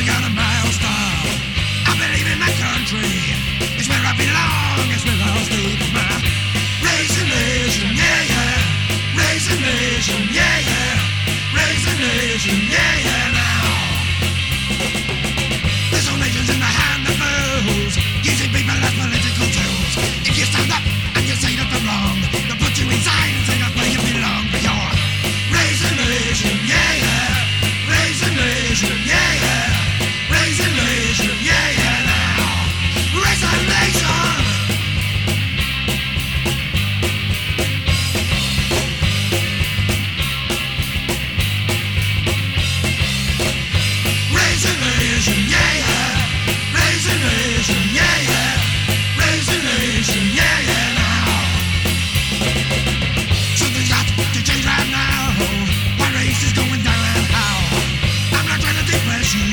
I got a mind.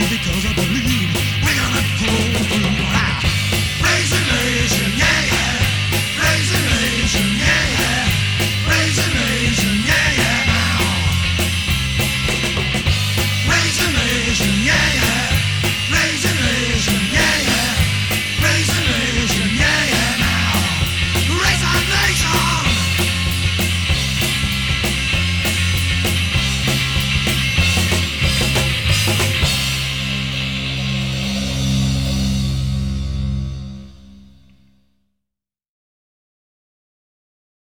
because I believe.